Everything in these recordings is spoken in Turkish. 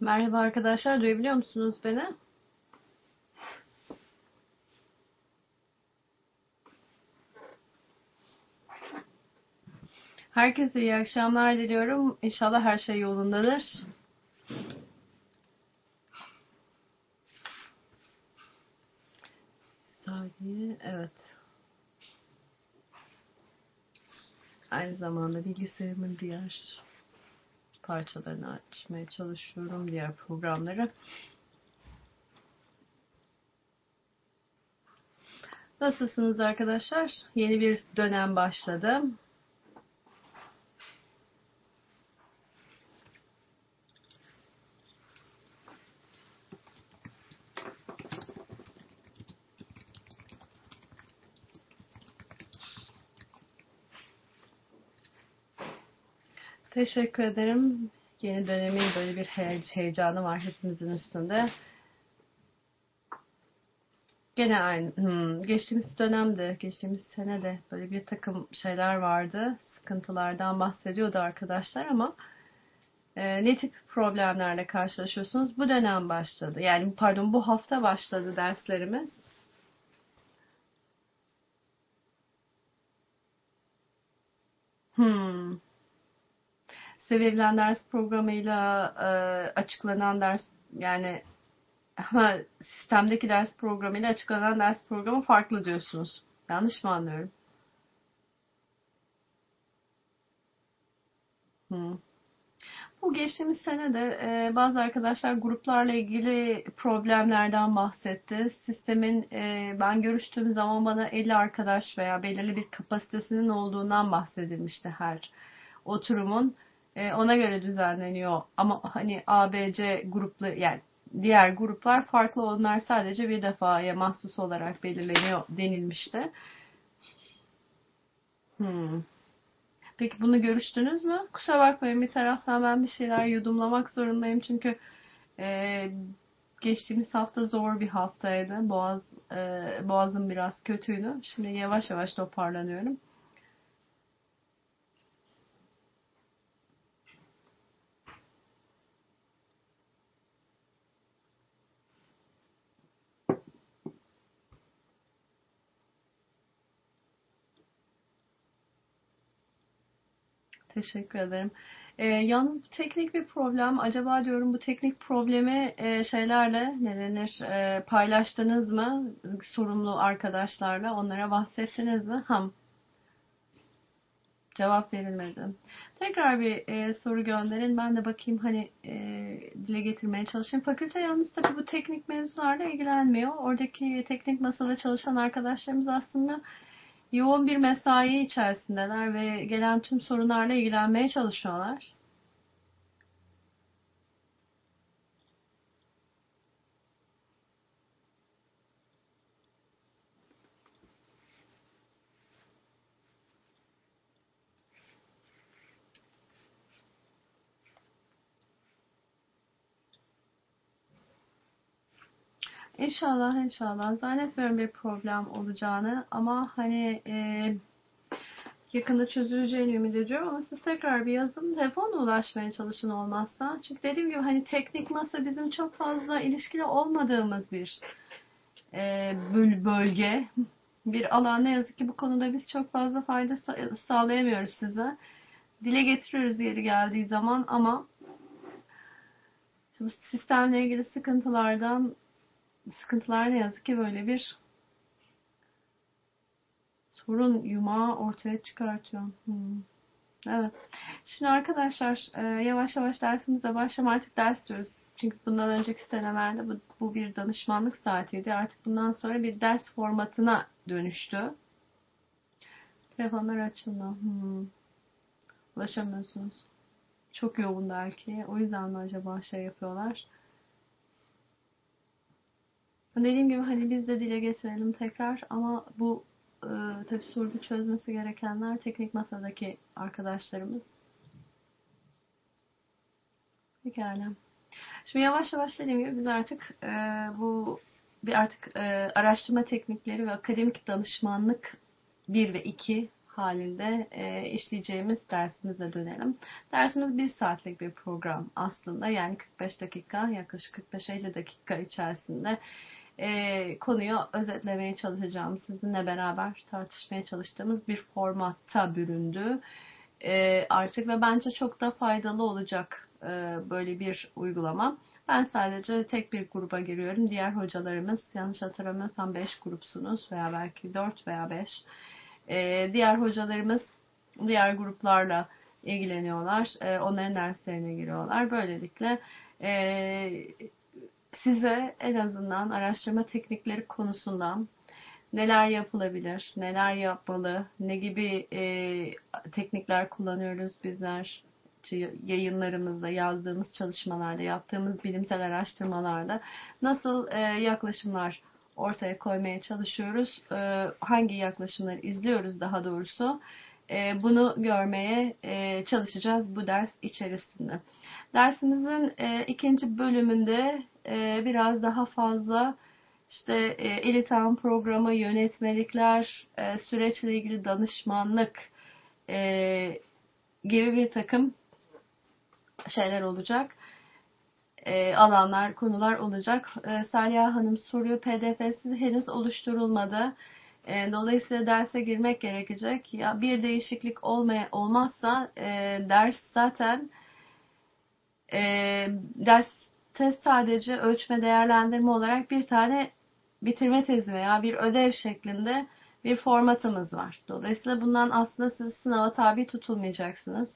Merhaba arkadaşlar, duyabiliyor musunuz beni? Herkese iyi akşamlar diliyorum. İnşallah her şey yolundadır. Saniye, evet. Aynı zamanda bilgisayarımın diğer parçalarını açmaya çalışıyorum, diğer programları. Nasılsınız arkadaşlar? Yeni bir dönem başladı. Teşekkür ederim. Yeni dönemin böyle bir heyecanı var hepimizin üstünde. Gene aynı. Hmm, geçtiğimiz dönemde, geçtiğimiz sene de böyle bir takım şeyler vardı. Sıkıntılardan bahsediyordu arkadaşlar ama e, ne tip problemlerle karşılaşıyorsunuz? Bu dönem başladı. Yani pardon bu hafta başladı derslerimiz. Hmm size verilen ders programıyla e, açıklanan ders yani ha, sistemdeki ders programıyla açıklanan ders programı farklı diyorsunuz. Yanlış mı anlıyorum? Hmm. Bu geçtiğimiz sene de e, bazı arkadaşlar gruplarla ilgili problemlerden bahsetti. Sistemin e, ben görüştüğüm zaman bana 50 arkadaş veya belirli bir kapasitesinin olduğundan bahsedilmişti her oturumun. E, ona göre düzenleniyor. Ama hani A, B, C gruplu yani diğer gruplar farklı. Onlar sadece bir defaya mahsus olarak belirleniyor denilmişti. Hmm. Peki bunu görüştünüz mü? Kusura bakmayın bir taraftan ben bir şeyler yudumlamak zorundayım çünkü e, geçtiğimiz hafta zor bir haftaydı. Boğaz e, boğazım biraz kötüydü. Şimdi yavaş yavaş toparlanıyorum. Teşekkür ederim. E, yalnız bu teknik bir problem. Acaba diyorum bu teknik problemi e, şeylerle ne denir e, paylaştınız mı? Sorumlu arkadaşlarla onlara bahsettiniz mi? Ham. Cevap verilmedi. Tekrar bir e, soru gönderin. Ben de bakayım hani e, dile getirmeye çalışayım. Fakülte yalnız tabii bu teknik mevzularla ilgilenmiyor. Oradaki teknik masada çalışan arkadaşlarımız aslında yoğun bir mesai içerisindeler ve gelen tüm sorunlarla ilgilenmeye çalışıyorlar. İnşallah inşallah. Zannetmiyorum bir problem olacağını ama hani e, yakında çözüleceğini ümit ediyorum ama siz tekrar bir yazın telefonla ulaşmaya çalışın olmazsa. Çünkü dediğim gibi hani teknik masa bizim çok fazla ilişkili olmadığımız bir e, bölge, bir alan. Ne yazık ki bu konuda biz çok fazla fayda sağlayamıyoruz size. Dile getiriyoruz yeri geldiği zaman ama bu sistemle ilgili sıkıntılardan sıkıntılar ne yazık ki böyle bir sorun yumağı ortaya çıkartıyor. Hmm. Evet. Şimdi arkadaşlar e, yavaş yavaş dersimize başlam artık ders diyoruz. Çünkü bundan önceki senelerde bu, bu bir danışmanlık saatiydi. Artık bundan sonra bir ders formatına dönüştü. Telefonlar açıldı. Hmm. Ulaşamıyorsunuz. Çok yoğun belki. O yüzden mi acaba şey yapıyorlar? Dediğim gibi hani biz de dile getirelim tekrar ama bu e, tabi sorgu çözmesi gerekenler teknik masadaki arkadaşlarımız. Pekala. Şimdi yavaş yavaş dediğim gibi biz artık e, bu bir artık e, araştırma teknikleri ve akademik danışmanlık 1 ve 2 halinde e, işleyeceğimiz dersimize dönelim. Dersimiz bir saatlik bir program aslında. Yani 45 dakika, yaklaşık 45-50 dakika içerisinde e, konuyu özetlemeye çalışacağım. Sizinle beraber tartışmaya çalıştığımız bir formatta büründü. E, artık ve bence çok da faydalı olacak e, böyle bir uygulama. Ben sadece tek bir gruba giriyorum. Diğer hocalarımız yanlış hatırlamıyorsam 5 grupsunuz veya belki 4 veya 5. Ee, diğer hocalarımız diğer gruplarla ilgileniyorlar. Ee, onların derslerine giriyorlar. Böylelikle e, size en azından araştırma teknikleri konusundan neler yapılabilir, neler yapmalı, ne gibi e, teknikler kullanıyoruz bizler yayınlarımızda, yazdığımız çalışmalarda, yaptığımız bilimsel araştırmalarda? Nasıl e, yaklaşımlar ortaya koymaya çalışıyoruz, e, hangi yaklaşımları izliyoruz daha doğrusu, e, bunu görmeye çalışacağız bu ders içerisinde. Dersimizin ikinci bölümünde biraz daha fazla işte e, İLİTAM programı, yönetmelikler, süreçle ilgili danışmanlık gibi bir takım şeyler olacak. E, alanlar, konular olacak. E, Salih Hanım soruyor PDF'si henüz oluşturulmadı. E, dolayısıyla derse girmek gerekecek. Ya bir değişiklik olmaya olmazsa e, ders zaten e, derste sadece ölçme değerlendirme olarak bir tane bitirme tezi veya bir ödev şeklinde bir formatımız var. Dolayısıyla bundan aslında siz sınava tabi tutulmayacaksınız.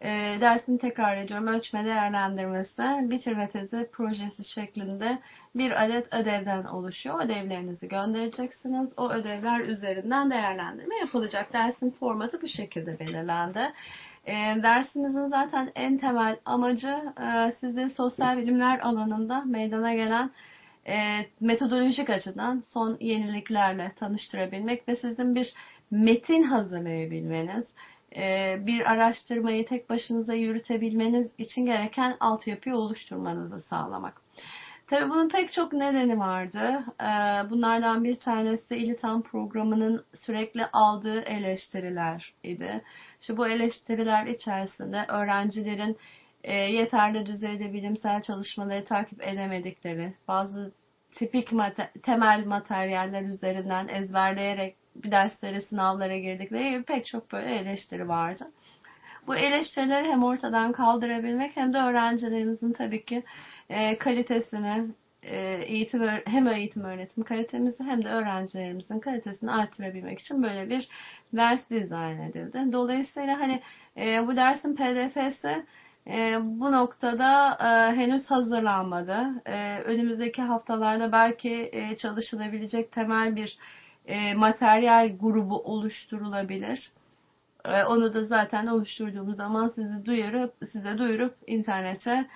E, dersini tekrar ediyorum. Ölçme değerlendirmesi, bitirme tezi projesi şeklinde bir adet ödevden oluşuyor. Ödevlerinizi göndereceksiniz. O ödevler üzerinden değerlendirme yapılacak. Dersin formatı bu şekilde belirlendi. E, dersimizin zaten en temel amacı e, sizi sosyal bilimler alanında meydana gelen e, metodolojik açıdan son yeniliklerle tanıştırabilmek ve sizin bir metin hazırlayabilmeniz, e, bir araştırmayı tek başınıza yürütebilmeniz için gereken altyapıyı oluşturmanızı sağlamak. Tabii bunun pek çok nedeni vardı. E, bunlardan bir tanesi İlitan programının sürekli aldığı eleştiriler idi. İşte bu eleştiriler içerisinde öğrencilerin e, yeterli düzeyde bilimsel çalışmaları takip edemedikleri, bazı tipik temel materyaller üzerinden ezberleyerek bir derslere, sınavlara girdikleri pek çok böyle eleştiri vardı. Bu eleştirileri hem ortadan kaldırabilmek hem de öğrencilerimizin tabii ki e, kalitesini, e, eğitim hem eğitim öğretim kalitemizi hem de öğrencilerimizin kalitesini arttırabilmek için böyle bir ders dizayn edildi. Dolayısıyla hani e, bu dersin PDF'si e, bu noktada e, henüz hazırlanmadı. E, önümüzdeki haftalarda belki e, çalışılabilecek temel bir e, materyal grubu oluşturulabilir. E, onu da zaten oluşturduğumuz zaman sizi duyurup size duyurup internete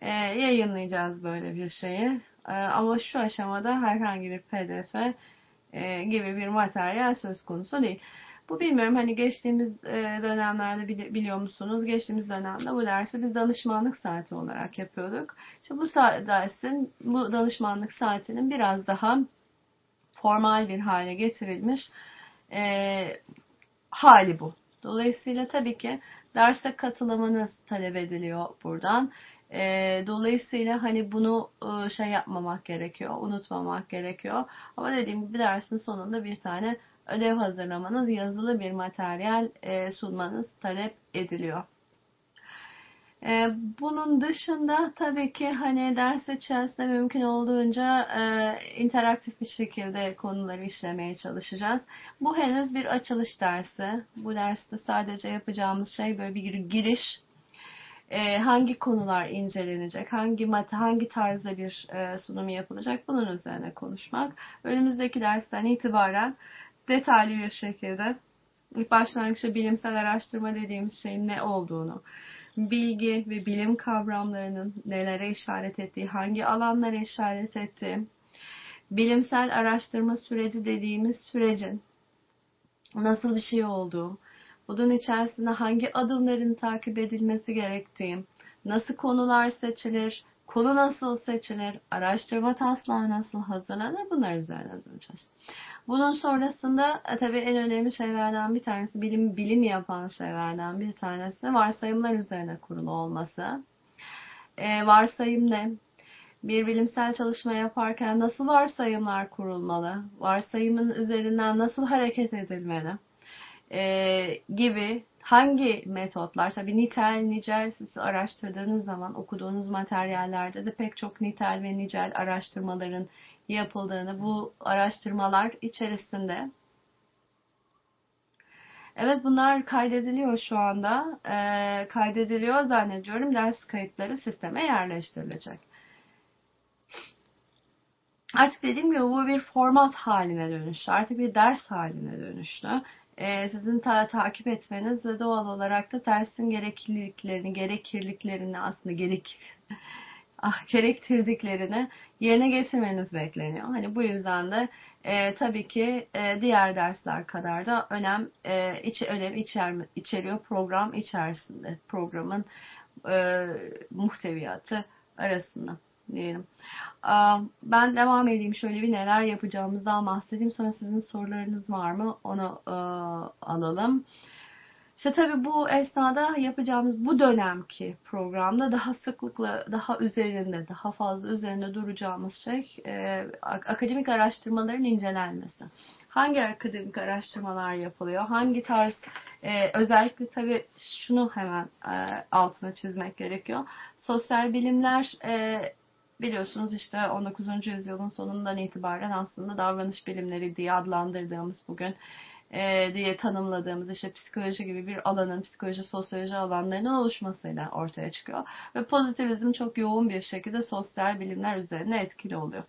e, yayınlayacağız böyle bir şeyi. E, ama şu aşamada herhangi bir PDF e, gibi bir materyal söz konusu değil. Bu bilmiyorum hani geçtiğimiz e, dönemlerde biliyor musunuz? Geçtiğimiz dönemde bu dersi biz danışmanlık saati olarak yapıyorduk. İşte bu dersin, bu danışmanlık saatinin biraz daha formal bir hale getirilmiş e, hali bu. Dolayısıyla tabii ki derse katılımınız talep ediliyor buradan. E, dolayısıyla hani bunu e, şey yapmamak gerekiyor, unutmamak gerekiyor. Ama dediğim gibi dersin sonunda bir tane ödev hazırlamanız, yazılı bir materyal e, sunmanız talep ediliyor. E, bunun dışında tabii ki hani ders içerisinde mümkün olduğunca e, interaktif bir şekilde konuları işlemeye çalışacağız. Bu henüz bir açılış dersi. Bu derste sadece yapacağımız şey böyle bir giriş. E, hangi konular incelenecek, hangi mat hangi tarzda bir e, sunum yapılacak bunun üzerine konuşmak. Önümüzdeki dersten itibaren detaylı bir şekilde başlangıçta bilimsel araştırma dediğimiz şeyin ne olduğunu, bilgi ve bilim kavramlarının nelere işaret ettiği, hangi alanlara işaret ettiği, bilimsel araştırma süreci dediğimiz sürecin nasıl bir şey olduğu, bunun içerisinde hangi adımların takip edilmesi gerektiği, nasıl konular seçilir, konu nasıl seçilir, araştırma taslağı nasıl hazırlanır bunlar üzerine duracağız. Bunun sonrasında e, tabii en önemli şeylerden bir tanesi bilim bilim yapan şeylerden bir tanesi varsayımlar üzerine kurulu olması. E, varsayım ne? Bir bilimsel çalışma yaparken nasıl varsayımlar kurulmalı? Varsayımın üzerinden nasıl hareket edilmeli? E, gibi hangi metotlar, tabii nitel, nicel siz araştırdığınız zaman okuduğunuz materyallerde de pek çok nitel ve nicel araştırmaların yapıldığını, bu araştırmalar içerisinde Evet bunlar kaydediliyor şu anda. E, kaydediliyor zannediyorum. Ders kayıtları sisteme yerleştirilecek. Artık dediğim gibi bu bir format haline dönüştü. Artık bir ders haline dönüştü. Ee, sizin ta takip etmeniz ve doğal olarak da dersin gerekliliklerini, gerekirliklerini aslında gerek ah, gerektirdiklerini yerine getirmeniz bekleniyor. Hani bu yüzden de e, tabii ki e, diğer dersler kadar da önem e, iç, önem içer, içeriyor program içerisinde programın e, muhteviyatı arasında diyelim. Ben devam edeyim şöyle bir neler yapacağımızdan bahsedeyim. Sonra sizin sorularınız var mı? Onu e, alalım. İşte tabii bu esnada yapacağımız bu dönemki programda daha sıklıkla, daha üzerinde, daha fazla üzerinde duracağımız şey e, akademik araştırmaların incelenmesi. Hangi akademik araştırmalar yapılıyor? Hangi tarz e, özellikle tabii şunu hemen e, altına çizmek gerekiyor. Sosyal bilimler e, biliyorsunuz işte 19. yüzyılın sonundan itibaren aslında davranış bilimleri diye adlandırdığımız bugün e, diye tanımladığımız işte psikoloji gibi bir alanın, psikoloji, sosyoloji alanlarının oluşmasıyla ortaya çıkıyor. Ve pozitivizm çok yoğun bir şekilde sosyal bilimler üzerine etkili oluyor.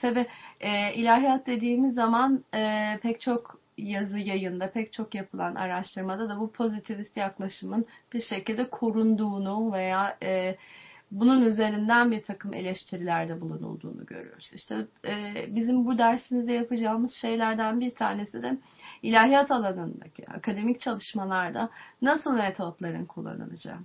Tabi e, ilahiyat dediğimiz zaman e, pek çok yazı yayında pek çok yapılan araştırmada da bu pozitivist yaklaşımın bir şekilde korunduğunu veya e, bunun üzerinden bir takım eleştirilerde bulunulduğunu görüyoruz. İşte e, bizim bu dersimizde yapacağımız şeylerden bir tanesi de ilahiyat alanındaki akademik çalışmalarda nasıl metotların kullanılacağı.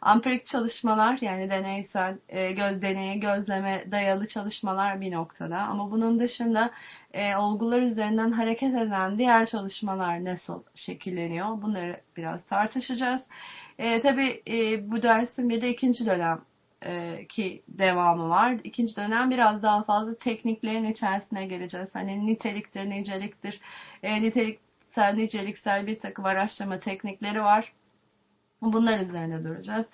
Ampirik çalışmalar yani deneysel e, göz deneye gözleme dayalı çalışmalar bir noktada ama bunun dışında e, olgular üzerinden hareket eden diğer çalışmalar nasıl şekilleniyor bunları biraz tartışacağız. E, tabii e, bu dersin bir de ikinci dönem e, ki devamı var. İkinci dönem biraz daha fazla tekniklerin içerisine geleceğiz. Hani niteliktir, niceliktir, e, niteliksel, niceliksel bir takım araştırma teknikleri var. Bunlar üzerine duracağız.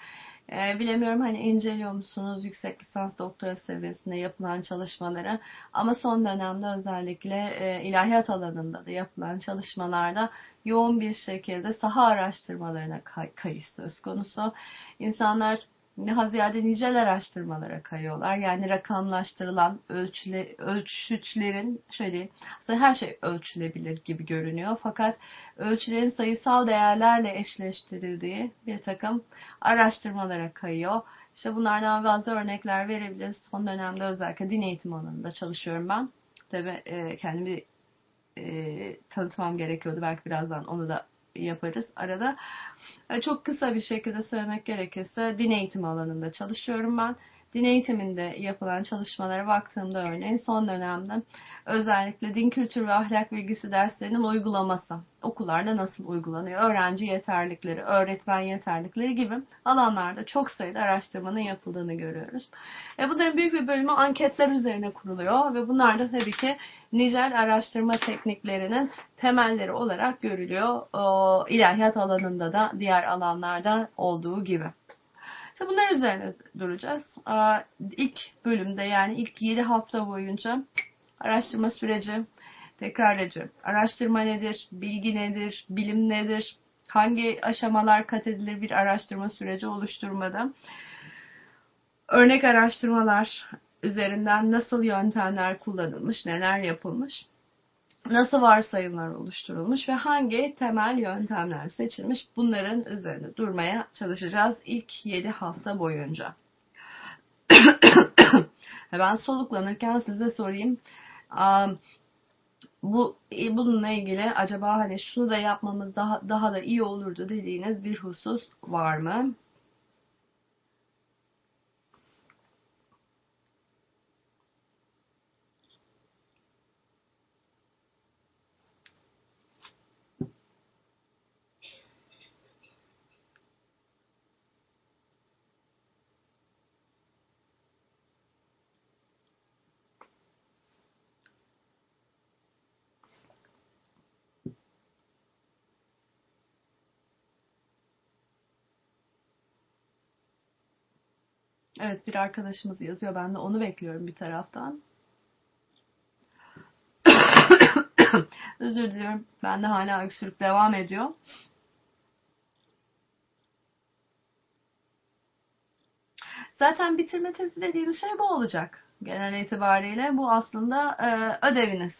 E, bilemiyorum hani inceliyor musunuz yüksek lisans doktora seviyesinde yapılan çalışmaları ama son dönemde özellikle e, ilahiyat alanında da yapılan çalışmalarda yoğun bir şekilde saha araştırmalarına kay kayış söz konusu. İnsanlar daha ziyade nicel araştırmalara kayıyorlar. Yani rakamlaştırılan ölçüle, ölçütlerin şöyle aslında her şey ölçülebilir gibi görünüyor. Fakat ölçülerin sayısal değerlerle eşleştirildiği bir takım araştırmalara kayıyor. İşte bunlardan bazı örnekler verebiliriz. Son dönemde özellikle din eğitimi alanında çalışıyorum ben. Tabii e, kendimi e, tanıtmam gerekiyordu. Belki birazdan onu da yaparız arada. E, çok kısa bir şekilde söylemek gerekirse din eğitimi alanında çalışıyorum ben din eğitiminde yapılan çalışmalara baktığımda örneğin son dönemde özellikle din kültürü ve ahlak bilgisi derslerinin uygulaması okullarda nasıl uygulanıyor, öğrenci yeterlikleri, öğretmen yeterlikleri gibi alanlarda çok sayıda araştırmanın yapıldığını görüyoruz. E bunların büyük bir bölümü anketler üzerine kuruluyor ve bunlar da tabii ki nicel araştırma tekniklerinin temelleri olarak görülüyor. O, ilahiyat alanında da diğer alanlarda olduğu gibi. İşte bunlar üzerine duracağız. İlk bölümde yani ilk 7 hafta boyunca araştırma süreci tekrar ediyorum. Araştırma nedir? Bilgi nedir? Bilim nedir? Hangi aşamalar kat edilir bir araştırma süreci oluşturmada? Örnek araştırmalar üzerinden nasıl yöntemler kullanılmış, neler yapılmış? Nasıl varsayımlar oluşturulmuş ve hangi temel yöntemler seçilmiş bunların üzerine durmaya çalışacağız ilk 7 hafta boyunca. ben soluklanırken size sorayım. Bu bununla ilgili acaba hani şunu da yapmamız daha daha da iyi olurdu dediğiniz bir husus var mı? Evet bir arkadaşımız yazıyor. Ben de onu bekliyorum bir taraftan. Özür diliyorum. Ben de hala öksürük devam ediyor. Zaten bitirme tezi dediğimiz şey bu olacak. Genel itibariyle bu aslında e, ödeviniz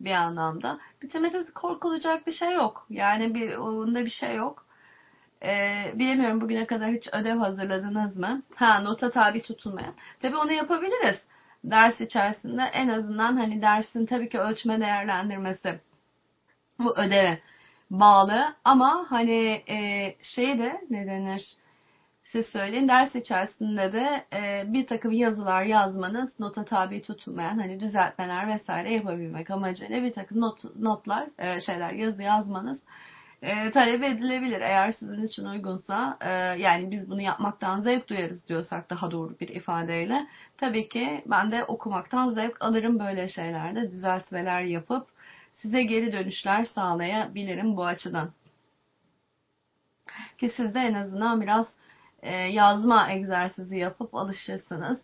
bir anlamda. Bitirme tezi korkulacak bir şey yok. Yani bir onda bir şey yok. E, bilemiyorum bugüne kadar hiç ödev hazırladınız mı? Ha nota tabi tutulmayan. Tabi onu yapabiliriz. Ders içerisinde en azından hani dersin tabii ki ölçme değerlendirmesi bu ödeve bağlı ama hani e, şey de ne denir siz söyleyin ders içerisinde de e, bir takım yazılar yazmanız nota tabi tutulmayan hani düzeltmeler vesaire yapabilmek amacıyla bir takım not, notlar e, şeyler yazı yazmanız e, talep edilebilir eğer sizin için uygunsa e, yani biz bunu yapmaktan zevk duyarız diyorsak daha doğru bir ifadeyle tabii ki ben de okumaktan zevk alırım böyle şeylerde düzeltmeler yapıp size geri dönüşler sağlayabilirim bu açıdan. Ki siz de en azından biraz e, yazma egzersizi yapıp alışırsınız.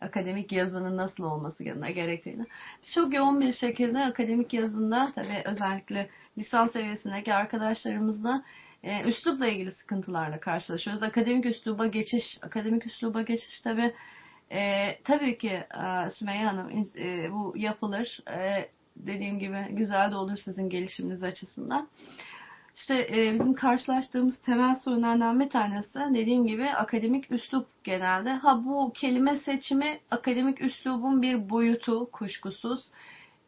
Akademik yazının nasıl olması gerektiğini. Biz çok yoğun bir şekilde akademik yazında tabi özellikle lisans seviyesindeki arkadaşlarımızla e, üslupla ilgili sıkıntılarla karşılaşıyoruz. Akademik üsluba geçiş, akademik üsluba geçiş tabi e, tabii ki e, Sümeyye Hanım e, bu yapılır. E, dediğim gibi güzel de olur sizin gelişiminiz açısından. İşte e, bizim karşılaştığımız temel sorunlardan bir tanesi dediğim gibi akademik üslup genelde. Ha bu kelime seçimi akademik üslubun bir boyutu kuşkusuz.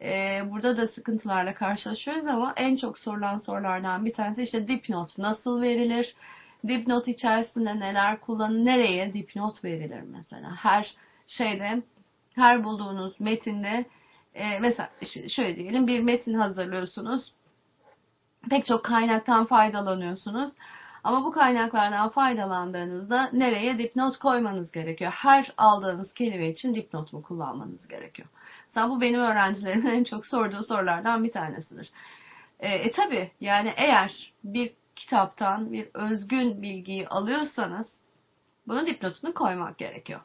E, burada da sıkıntılarla karşılaşıyoruz ama en çok sorulan sorulardan bir tanesi işte dipnot nasıl verilir? Dipnot içerisinde neler kullanılır? Nereye dipnot verilir mesela? Her şeyde, her bulduğunuz metinde e, mesela şöyle diyelim bir metin hazırlıyorsunuz pek çok kaynaktan faydalanıyorsunuz. Ama bu kaynaklardan faydalandığınızda nereye dipnot koymanız gerekiyor? Her aldığınız kelime için dipnot mu kullanmanız gerekiyor? Mesela bu benim öğrencilerimin en çok sorduğu sorulardan bir tanesidir. E, e tabi yani eğer bir kitaptan bir özgün bilgiyi alıyorsanız bunun dipnotunu koymak gerekiyor.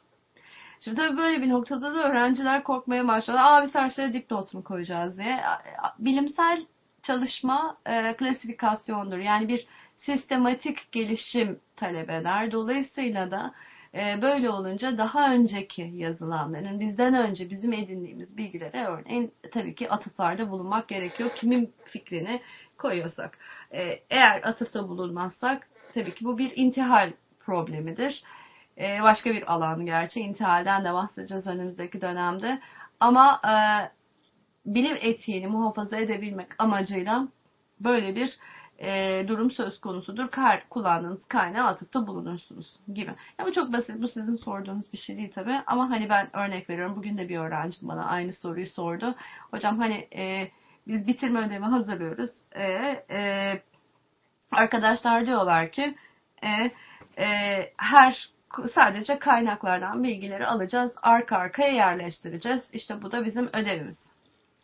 Şimdi tabii böyle bir noktada da öğrenciler korkmaya başladı. Aa biz her şeye dipnot mu koyacağız diye. Bilimsel çalışma e, klasifikasyondur. Yani bir sistematik gelişim talep eder. Dolayısıyla da e, böyle olunca daha önceki yazılanların bizden önce bizim edindiğimiz bilgilere örneğin tabii ki atıflarda bulunmak gerekiyor. Kimin fikrini koyuyorsak. E, eğer atıfta bulunmazsak tabii ki bu bir intihal problemidir. E, başka bir alan gerçi. intihalden de bahsedeceğiz önümüzdeki dönemde. Ama e, bilim etiğini muhafaza edebilmek amacıyla böyle bir e, durum söz konusudur. Kar, kullandığınız kaynağı atıfta bulunursunuz gibi. Ya bu çok basit. Bu sizin sorduğunuz bir şey değil tabi. Ama hani ben örnek veriyorum. Bugün de bir öğrencim bana aynı soruyu sordu. Hocam hani e, biz bitirme ödevi hazırlıyoruz. E, e, arkadaşlar diyorlar ki e, e, her sadece kaynaklardan bilgileri alacağız. Arka arkaya yerleştireceğiz. İşte bu da bizim ödevimiz.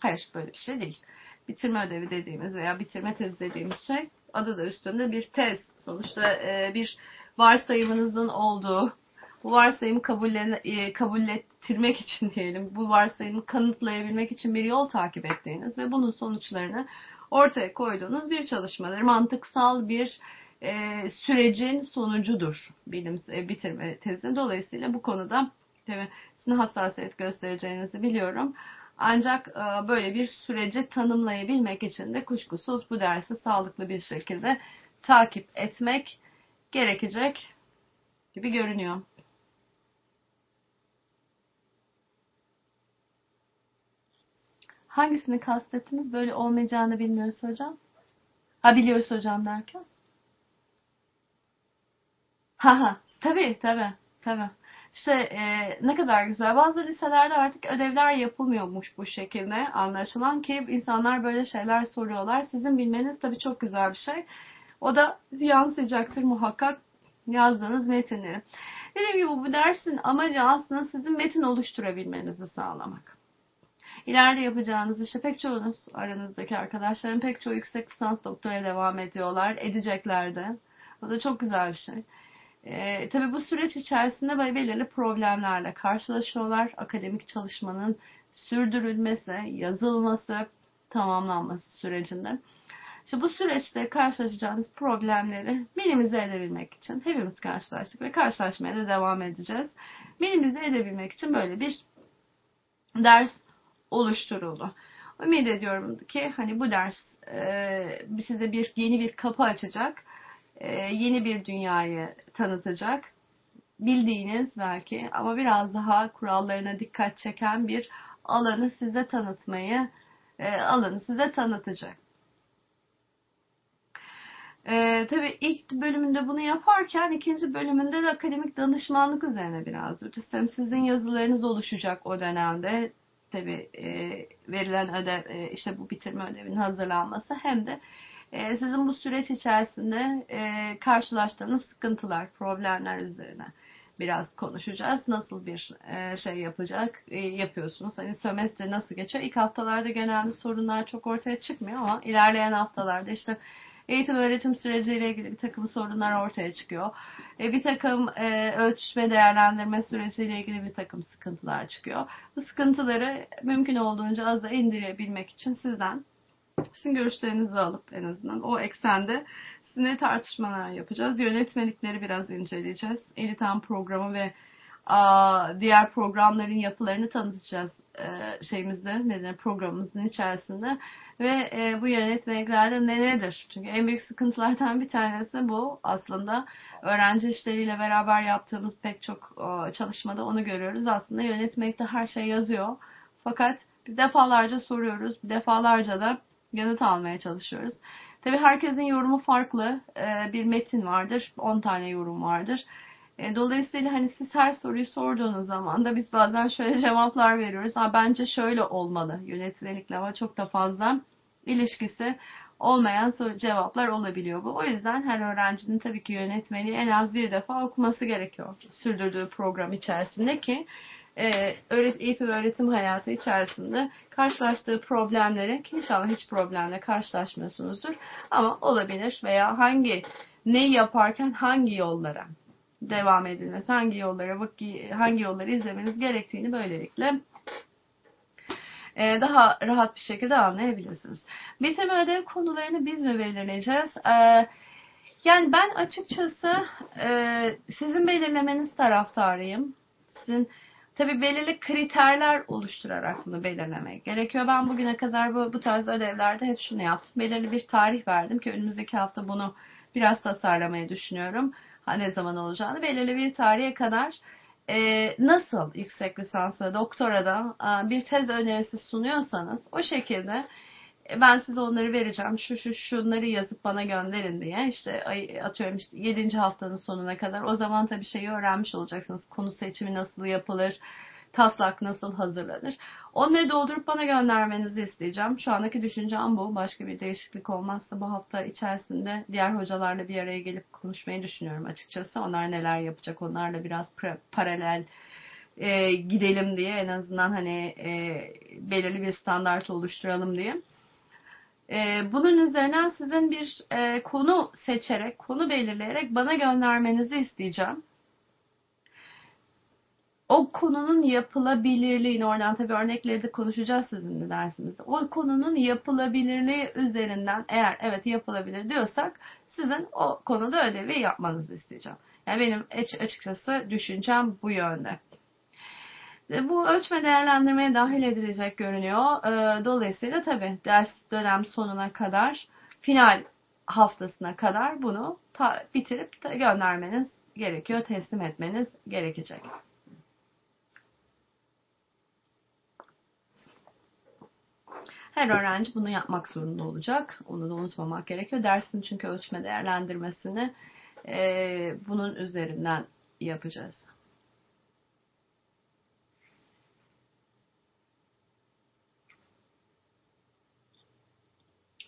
Hayır böyle bir şey değil. Bitirme ödevi dediğimiz veya bitirme tezi dediğimiz şey adı da üstünde bir tez. Sonuçta e, bir varsayımınızın olduğu, bu varsayımı e, kabul ettirmek için diyelim, bu varsayımı kanıtlayabilmek için bir yol takip ettiğiniz ve bunun sonuçlarını ortaya koyduğunuz bir çalışmadır. Mantıksal bir e, sürecin sonucudur bilim e, bitirme tezi. Dolayısıyla bu konuda tabii sizin hassasiyet göstereceğinizi biliyorum. Ancak e, böyle bir süreci tanımlayabilmek için de kuşkusuz bu dersi sağlıklı bir şekilde takip etmek gerekecek gibi görünüyor. Hangisini kastettiniz? Böyle olmayacağını bilmiyoruz hocam. Ha biliyoruz hocam derken. Ha ha. Tabii tabii. Tabii. İşte e, ne kadar güzel. Bazı liselerde artık ödevler yapılmıyormuş bu şekilde anlaşılan ki insanlar böyle şeyler soruyorlar. Sizin bilmeniz tabii çok güzel bir şey. O da yansıyacaktır muhakkak yazdığınız metinleri. Dediğim gibi bu dersin amacı aslında sizin metin oluşturabilmenizi sağlamak. İleride yapacağınız işte pek çoğunuz aranızdaki arkadaşların pek çoğu yüksek lisans doktora devam ediyorlar. Edecekler de. O da çok güzel bir şey. E, tabii bu süreç içerisinde böyle belirli problemlerle karşılaşıyorlar. Akademik çalışmanın sürdürülmesi, yazılması, tamamlanması sürecinde. İşte bu süreçte karşılaşacağınız problemleri minimize edebilmek için hepimiz karşılaştık ve karşılaşmaya da devam edeceğiz. Minimize edebilmek için böyle bir ders oluşturuldu. Ümit ediyorum ki hani bu ders e, size bir yeni bir kapı açacak, yeni bir dünyayı tanıtacak. Bildiğiniz belki ama biraz daha kurallarına dikkat çeken bir alanı size tanıtmayı, e, alanı size tanıtacak. Ee, tabii ilk bölümünde bunu yaparken ikinci bölümünde de akademik danışmanlık üzerine biraz duracağız. Sizin yazılarınız oluşacak o dönemde. Tabii e, verilen ödev, e, işte bu bitirme ödevinin hazırlanması hem de e, sizin bu süreç içerisinde e, karşılaştığınız sıkıntılar, problemler üzerine biraz konuşacağız. Nasıl bir e, şey yapacak, e, yapıyorsunuz? Hani sömestr nasıl geçiyor? İlk haftalarda genelde sorunlar çok ortaya çıkmıyor ama ilerleyen haftalarda işte eğitim öğretim süreciyle ilgili bir takım sorunlar ortaya çıkıyor. E, bir takım e, ölçme değerlendirme süreciyle ilgili bir takım sıkıntılar çıkıyor. Bu sıkıntıları mümkün olduğunca aza indirebilmek için sizden sizin görüşlerinizi alıp en azından o eksende sizinle tartışmalar yapacağız. Yönetmelikleri biraz inceleyeceğiz. Elitan programı ve diğer programların yapılarını tanıtacağız e, şeyimizde, neden programımızın içerisinde ve e, bu yönetmeliklerde ne nedir? Çünkü en büyük sıkıntılardan bir tanesi bu aslında öğrenci işleriyle beraber yaptığımız pek çok çalışmada onu görüyoruz. Aslında yönetmelikte her şey yazıyor. Fakat biz defalarca soruyoruz, defalarca da yanıt almaya çalışıyoruz. Tabi herkesin yorumu farklı. E, bir metin vardır, 10 tane yorum vardır. E, dolayısıyla hani siz her soruyu sorduğunuz zaman da biz bazen şöyle cevaplar veriyoruz. Ha, bence şöyle olmalı yönetmelikle ama çok da fazla ilişkisi olmayan cevaplar olabiliyor bu. O yüzden her öğrencinin tabii ki yönetmeliği en az bir defa okuması gerekiyor sürdürdüğü program içerisinde ki e, öğret eğitim öğretim hayatı içerisinde karşılaştığı problemlere ki inşallah hiç problemle karşılaşmıyorsunuzdur ama olabilir veya hangi ne yaparken hangi yollara devam edilmesi, hangi yollara hangi yolları izlemeniz gerektiğini böylelikle e, daha rahat bir şekilde anlayabilirsiniz. Bitirme ödev konularını biz mi belirleyeceğiz? E, yani ben açıkçası e, sizin belirlemeniz taraftarıyım. Sizin tabi belirli kriterler oluşturarak bunu belirlemek gerekiyor. Ben bugüne kadar bu, bu tarz ödevlerde hep şunu yaptım. Belirli bir tarih verdim ki önümüzdeki hafta bunu biraz tasarlamayı düşünüyorum ha, ne zaman olacağını belirli bir tarihe kadar e, nasıl yüksek lisans ve doktorada e, bir tez önerisi sunuyorsanız o şekilde ben size onları vereceğim. Şu şu şunları yazıp bana gönderin diye. işte atıyorum işte 7. haftanın sonuna kadar. O zaman tabii şeyi öğrenmiş olacaksınız. Konu seçimi nasıl yapılır? taslak nasıl hazırlanır. Onları doldurup bana göndermenizi isteyeceğim. Şu andaki düşüncem bu. Başka bir değişiklik olmazsa bu hafta içerisinde diğer hocalarla bir araya gelip konuşmayı düşünüyorum açıkçası. Onlar neler yapacak onlarla biraz paralel e, gidelim diye en azından hani e, belirli bir standart oluşturalım diye. E, bunun üzerinden sizin bir e, konu seçerek, konu belirleyerek bana göndermenizi isteyeceğim o konunun yapılabilirliğini oradan tabii örnekleri de konuşacağız sizinle dersimizde. O konunun yapılabilirliği üzerinden eğer evet yapılabilir diyorsak sizin o konuda ödevi yapmanızı isteyeceğim. Yani benim açıkçası düşüncem bu yönde. Bu ölçme değerlendirmeye dahil edilecek görünüyor. Ee, dolayısıyla tabii ders dönem sonuna kadar, final haftasına kadar bunu bitirip göndermeniz gerekiyor, teslim etmeniz gerekecek. Her öğrenci bunu yapmak zorunda olacak. Onu da unutmamak gerekiyor. Dersin çünkü ölçme değerlendirmesini e, bunun üzerinden yapacağız.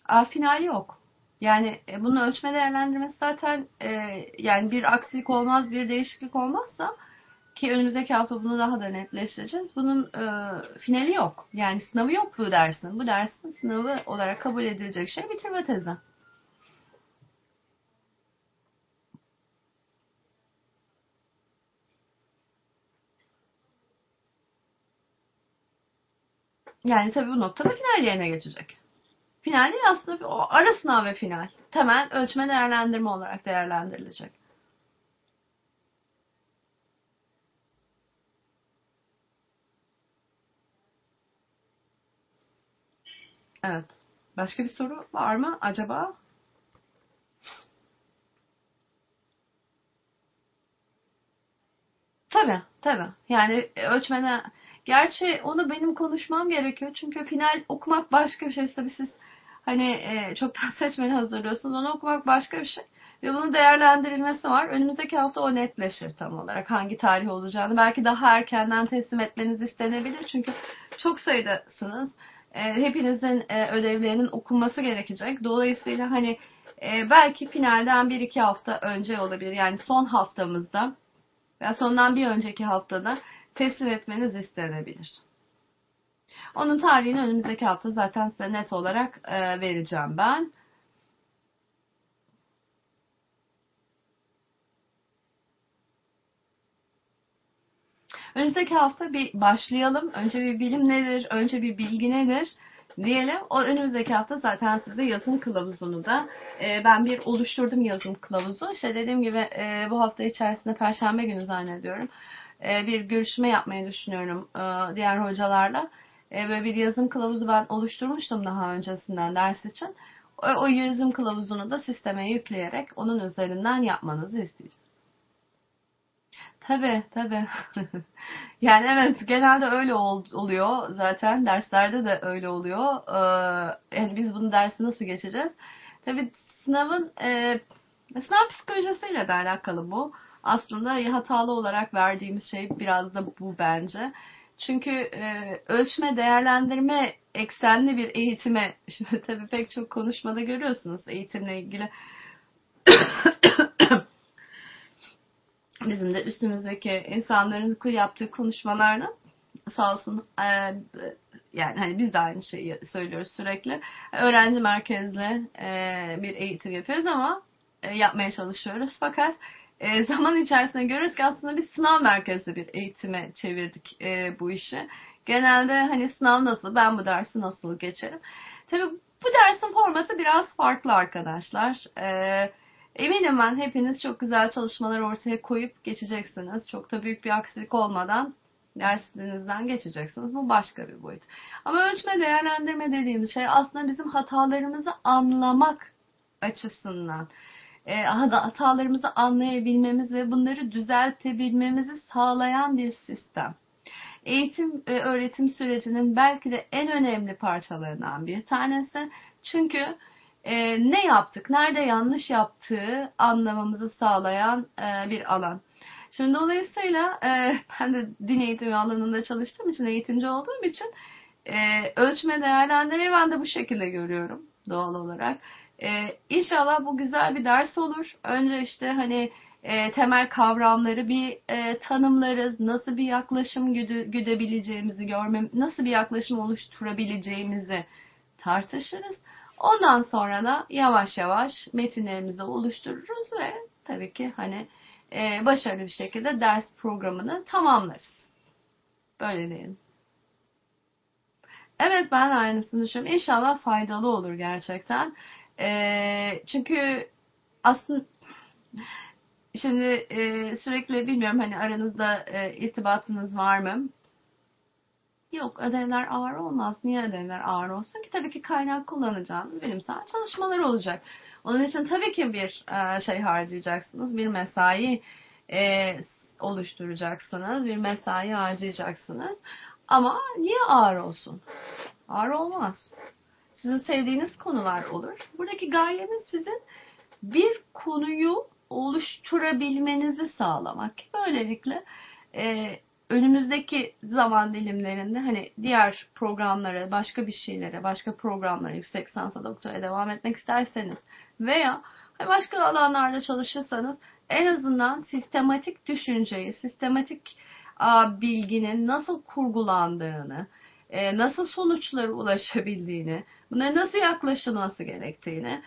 a, final yok. Yani e, bunun ölçme değerlendirmesi zaten e, yani bir aksilik olmaz, bir değişiklik olmazsa ki önümüzdeki hafta bunu daha da netleştireceğiz. Bunun e, finali yok. Yani sınavı yok bu dersin. Bu dersin sınavı olarak kabul edilecek şey bitirme tezi. Yani tabii bu noktada final yerine geçecek. Final değil aslında o ara sınav ve final. Temel ölçme değerlendirme olarak değerlendirilecek. Evet. Başka bir soru var mı acaba? Tabii, tabii. Yani ölçmene gerçi onu benim konuşmam gerekiyor. Çünkü final okumak başka bir şey. Tabii siz hani e, çoktan seçmeni hazırlıyorsunuz. Onu okumak başka bir şey. Ve bunun değerlendirilmesi var. Önümüzdeki hafta o netleşir tam olarak. Hangi tarih olacağını. Belki daha erkenden teslim etmeniz istenebilir. Çünkü çok sayıdasınız. E, hepinizin e, ödevlerinin okunması gerekecek. Dolayısıyla hani e, belki finalden bir iki hafta önce olabilir. Yani son haftamızda veya sondan bir önceki haftada teslim etmeniz istenebilir. Onun tarihini önümüzdeki hafta zaten size net olarak e, vereceğim ben. Önümüzdeki hafta bir başlayalım. Önce bir bilim nedir, önce bir bilgi nedir diyelim. O önümüzdeki hafta zaten size yazım kılavuzunu da e, ben bir oluşturdum yazım kılavuzu. İşte dediğim gibi e, bu hafta içerisinde Perşembe günü zannediyorum e, bir görüşme yapmayı düşünüyorum e, diğer hocalarla. E, ve bir yazım kılavuzu ben oluşturmuştum daha öncesinden ders için. O, o yazım kılavuzunu da sisteme yükleyerek onun üzerinden yapmanızı isteyeceğim. Tabi tabi. yani evet genelde öyle ol, oluyor zaten derslerde de öyle oluyor. Ee, yani biz bunu dersi nasıl geçeceğiz? Tabi sınavın e, sınav psikolojisiyle de alakalı bu. Aslında hatalı olarak verdiğimiz şey biraz da bu bence. Çünkü e, ölçme değerlendirme eksenli bir eğitime şimdi tabii pek çok konuşmada görüyorsunuz eğitimle ilgili bizim de üstümüzdeki insanların yaptığı konuşmalarla sağ olsun e, yani hani biz de aynı şeyi söylüyoruz sürekli. Öğrenci merkezli e, bir eğitim yapıyoruz ama e, yapmaya çalışıyoruz. Fakat zaman içerisinde görürüz ki aslında biz sınav merkezli bir eğitime çevirdik bu işi. Genelde hani sınav nasıl, ben bu dersi nasıl geçerim. Tabii bu dersin formatı biraz farklı arkadaşlar. Eee Eminim ben hepiniz çok güzel çalışmalar ortaya koyup geçeceksiniz. Çok da büyük bir aksilik olmadan dersinizden geçeceksiniz. Bu başka bir boyut. Ama ölçme değerlendirme dediğimiz şey aslında bizim hatalarımızı anlamak açısından e, hatalarımızı anlayabilmemiz ve bunları düzeltebilmemizi sağlayan bir sistem. Eğitim ve öğretim sürecinin belki de en önemli parçalarından bir tanesi. Çünkü e, ne yaptık, nerede yanlış yaptığı anlamamızı sağlayan e, bir alan. Şimdi dolayısıyla e, ben de din eğitimi alanında çalıştığım için, eğitimci olduğum için e, ölçme değerlendirmeyi ben de bu şekilde görüyorum doğal olarak. E, inşallah bu güzel bir ders olur. Önce işte hani e, temel kavramları bir e, tanımlarız. Nasıl bir yaklaşım güdü, güdebileceğimizi görmem, nasıl bir yaklaşım oluşturabileceğimizi tartışırız. Ondan sonra da yavaş yavaş metinlerimizi oluştururuz ve tabii ki hani e, başarılı bir şekilde ders programını tamamlarız. Böyle diyelim. Evet ben aynısını düşünüyorum. İnşallah faydalı olur gerçekten. E, çünkü aslında şimdi e, sürekli bilmiyorum hani aranızda e, irtibatınız var mı? Yok ödevler ağır olmaz. Niye ödevler ağır olsun ki? Tabii ki kaynak kullanacağınız bilimsel çalışmalar olacak. Onun için tabii ki bir e, şey harcayacaksınız. Bir mesai e, oluşturacaksınız. Bir mesai harcayacaksınız. Ama niye ağır olsun? Ağır olmaz. Sizin sevdiğiniz konular olur. Buradaki gayemiz sizin bir konuyu oluşturabilmenizi sağlamak. Böylelikle e, önümüzdeki zaman dilimlerinde hani diğer programlara, başka bir şeylere, başka programlara, yüksek lisansa, doktora devam etmek isterseniz veya hani başka alanlarda çalışırsanız en azından sistematik düşünceyi, sistematik bilginin nasıl kurgulandığını, e, nasıl sonuçlara ulaşabildiğini, buna nasıl yaklaşılması gerektiğini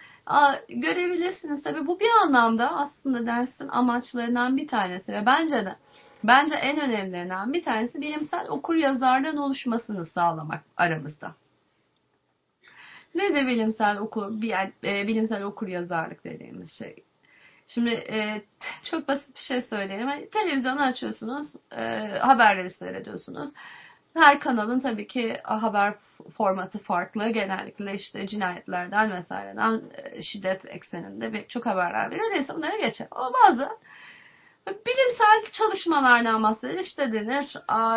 görebilirsiniz. Tabi bu bir anlamda aslında dersin amaçlarından bir tanesi ve bence de bence en önemlilerinden bir tanesi bilimsel okur yazarlığın oluşmasını sağlamak aramızda. Ne de bilimsel okur, e, bilimsel okur yazarlık dediğimiz şey. Şimdi e, çok basit bir şey söyleyeyim. Televizyonu açıyorsunuz, e, haberleri seyrediyorsunuz. Her kanalın tabii ki haber formatı farklı. Genellikle işte cinayetlerden vesaireden e, şiddet ekseninde pek çok haberler veriyor. Neyse bunlara geçelim. Ama bazen bilimsel çalışmalardan bahsedilir. İşte denir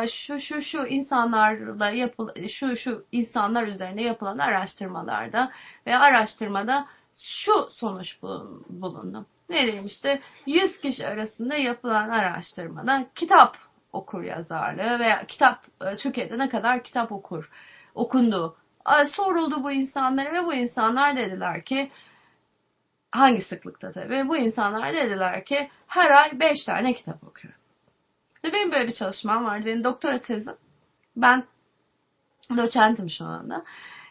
şu şu şu insanlarla yapıl şu şu insanlar üzerine yapılan araştırmalarda ve araştırmada şu sonuç bulundu. Ne diyeyim işte 100 kişi arasında yapılan araştırmada kitap okur yazarlığı veya kitap e, Türkiye'de ne kadar kitap okur okundu. Soruldu bu insanlara ve bu insanlar dediler ki hangi sıklıkta tabii bu insanlar dediler ki her ay 5 tane kitap okuyorum. Benim böyle bir çalışmam vardı. Benim doktora tezim. Ben doçentim şu anda.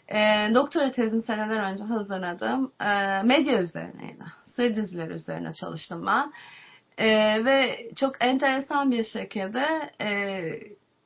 E, doktora tezim seneler önce hazırladım. E, medya üzerineydi. Sır dizileri üzerine çalıştım ben. E, ve çok enteresan bir şekilde e,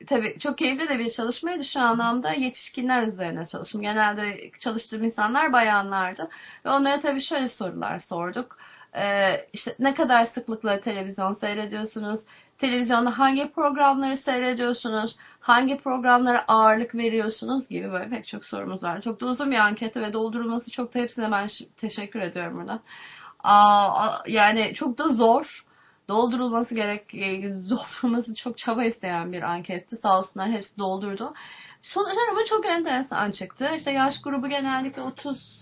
tabii çok keyifli de bir çalışmaydı şu anlamda yetişkinler üzerine çalıştım. Genelde çalıştığım insanlar bayanlardı. Ve onlara tabii şöyle sorular sorduk. Ee, işte ne kadar sıklıkla televizyon seyrediyorsunuz? Televizyonda hangi programları seyrediyorsunuz? Hangi programlara ağırlık veriyorsunuz? Gibi böyle pek çok sorumuz var. Çok da uzun bir anketi ve doldurulması çok da hepsine ben teşekkür ediyorum buradan. Aa, yani çok da zor doldurulması gerek e, doldurulması çok çaba isteyen bir anketti. Sağ olsunlar hepsi doldurdu. Sonuçlar ama çok enteresan çıktı. İşte yaş grubu genellikle 30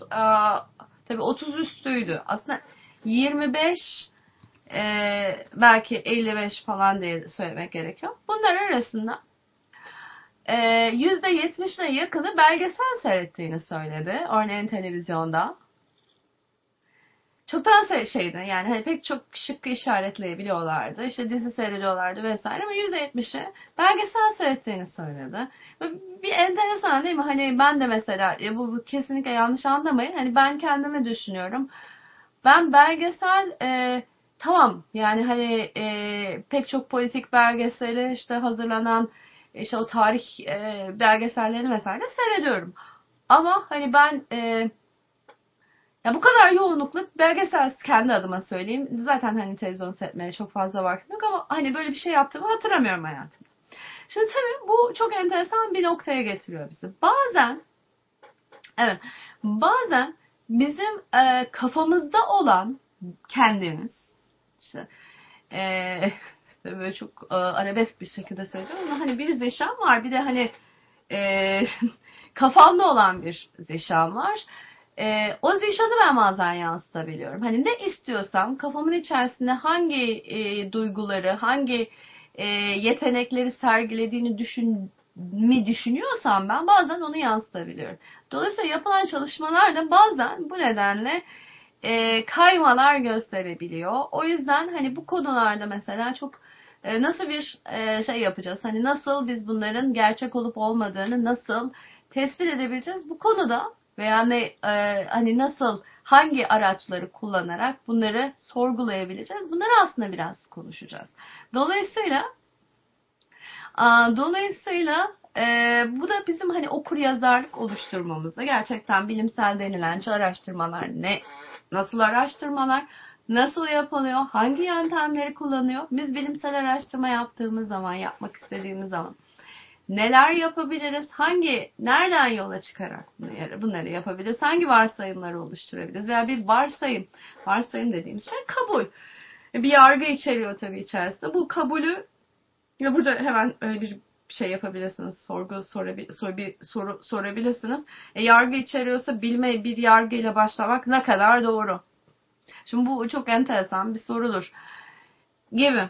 tabii 30 üstüydü. Aslında 25 e, belki 55 falan diye söylemek gerekiyor. Bunlar arasında e, %70'ine yakını belgesel seyrettiğini söyledi. Örneğin televizyonda çoktan şeydi yani hani pek çok şıkkı işaretleyebiliyorlardı. İşte dizi seyrediyorlardı vesaire ama %70'i belgesel seyrettiğini söyledi. Bir enteresan değil mi? Hani ben de mesela ya bu, bu kesinlikle yanlış anlamayın. Hani ben kendimi düşünüyorum. Ben belgesel e, tamam yani hani e, pek çok politik belgeseli işte hazırlanan işte o tarih e, belgesellerini vesaire seyrediyorum. Ama hani ben e, ya bu kadar yoğunluklu belgesel kendi adıma söyleyeyim. Zaten hani televizyon seyretmeye çok fazla vaktim yok ama hani böyle bir şey yaptığımı hatırlamıyorum hayatımda. Şimdi tabii bu çok enteresan bir noktaya getiriyor bizi. Bazen evet bazen bizim e, kafamızda olan kendimiz işte e, böyle çok e, arabesk bir şekilde söyleyeceğim ama hani bir zişan var bir de hani e, kafamda olan bir zişan var. E, o zişanı ben bazen yansıtabiliyorum. Hani ne istiyorsam kafamın içerisinde hangi e, duyguları, hangi e, yetenekleri sergilediğini düşün mi düşünüyorsam ben bazen onu yansıtabiliyorum. Dolayısıyla yapılan çalışmalarda bazen bu nedenle e, kaymalar gösterebiliyor. O yüzden hani bu konularda mesela çok e, nasıl bir e, şey yapacağız? Hani nasıl biz bunların gerçek olup olmadığını nasıl tespit edebileceğiz? Bu konuda veya ne e, hani nasıl hangi araçları kullanarak bunları sorgulayabileceğiz? Bunları aslında biraz konuşacağız. Dolayısıyla a, dolayısıyla e, bu da bizim hani okur yazarlık oluşturmamızda gerçekten bilimsel denilen araştırmalar ne nasıl araştırmalar nasıl yapılıyor, hangi yöntemleri kullanıyor. Biz bilimsel araştırma yaptığımız zaman, yapmak istediğimiz zaman neler yapabiliriz? Hangi, nereden yola çıkarak bunları yapabiliriz? Hangi varsayımları oluşturabiliriz? Veya bir varsayım, varsayım dediğimiz şey kabul. Bir yargı içeriyor tabii içerisinde. Bu kabulü, ya burada hemen öyle bir şey yapabilirsiniz. Sorgu sorabil, sor, bir soru sorabilirsiniz. E, yargı içeriyorsa bilme bir yargıyla başlamak ne kadar doğru? Şimdi bu çok enteresan bir sorudur. Gibi.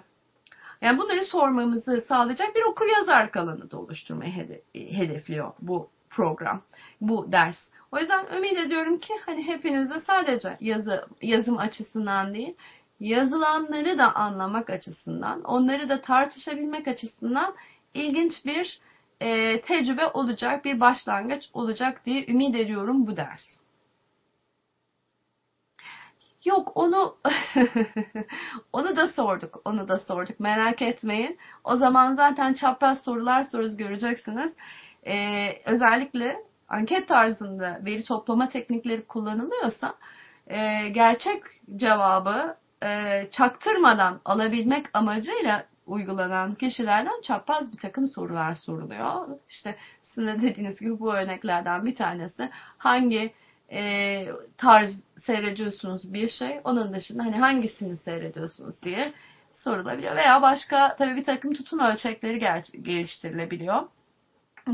Yani bunları sormamızı sağlayacak bir okur yazar alanı da oluşturmayı hedefliyor bu program, bu ders. O yüzden ümit ediyorum ki hani hepinize sadece yazı, yazım açısından değil, yazılanları da anlamak açısından, onları da tartışabilmek açısından ilginç bir e, tecrübe olacak, bir başlangıç olacak diye ümit ediyorum bu ders. Yok onu onu da sorduk. Onu da sorduk. Merak etmeyin. O zaman zaten çapraz sorular soruz göreceksiniz. Ee, özellikle anket tarzında veri toplama teknikleri kullanılıyorsa e, gerçek cevabı e, çaktırmadan alabilmek amacıyla uygulanan kişilerden çapraz bir takım sorular soruluyor. İşte sizin de dediğiniz gibi bu örneklerden bir tanesi hangi e, tarz seyrediyorsunuz bir şey. Onun dışında hani hangisini seyrediyorsunuz diye sorulabiliyor. Veya başka tabii bir takım tutum ölçekleri geliştirilebiliyor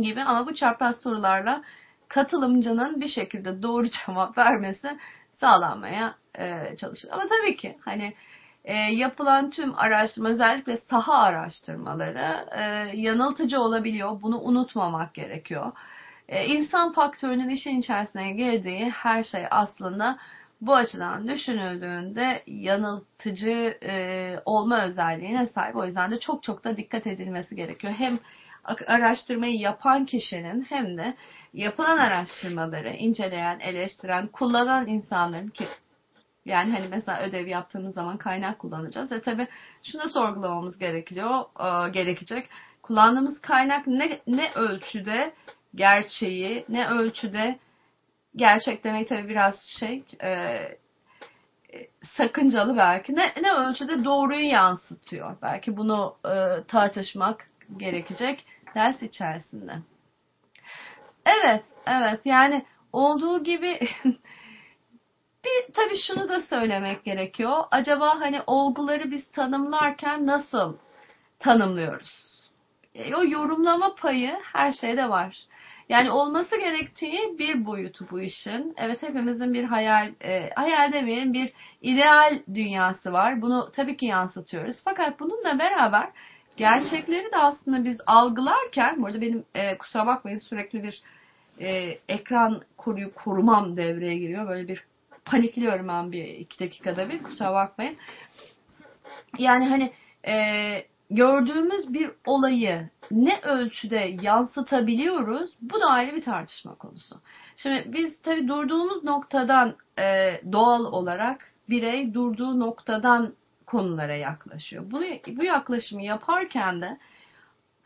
gibi ama bu çapraz sorularla katılımcının bir şekilde doğru cevap vermesi sağlanmaya e, çalışıyor. Ama tabii ki hani e, yapılan tüm araştırma özellikle saha araştırmaları e, yanıltıcı olabiliyor. Bunu unutmamak gerekiyor. E, insan faktörünün işin içerisine girdiği her şey aslında bu açıdan düşünüldüğünde yanıltıcı e, olma özelliğine sahip. O yüzden de çok çok da dikkat edilmesi gerekiyor. Hem araştırmayı yapan kişinin hem de yapılan araştırmaları inceleyen, eleştiren, kullanan insanların ki yani hani mesela ödev yaptığımız zaman kaynak kullanacağız. ve tabii şunu sorgulamamız gerekiyor, e, gerekecek. Kullandığımız kaynak ne, ne ölçüde gerçeği, ne ölçüde gerçek demek tabii biraz şey e, sakıncalı belki. Ne, ne ölçüde doğruyu yansıtıyor. Belki bunu e, tartışmak gerekecek ders içerisinde. Evet, evet. Yani olduğu gibi bir tabii şunu da söylemek gerekiyor. Acaba hani olguları biz tanımlarken nasıl tanımlıyoruz? E, o yorumlama payı her şeyde var. Yani olması gerektiği bir boyutu bu işin. Evet hepimizin bir hayal, e, hayal demeyelim bir ideal dünyası var. Bunu tabii ki yansıtıyoruz. Fakat bununla beraber gerçekleri de aslında biz algılarken, burada benim e, kusura bakmayın sürekli bir e, ekran koruyu korumam devreye giriyor. Böyle bir panikliyorum ben bir iki dakikada bir kusura bakmayın. Yani hani e, gördüğümüz bir olayı ne ölçüde yansıtabiliyoruz bu da ayrı bir tartışma konusu. Şimdi biz tabi durduğumuz noktadan e, doğal olarak birey durduğu noktadan konulara yaklaşıyor. Bunu, bu yaklaşımı yaparken de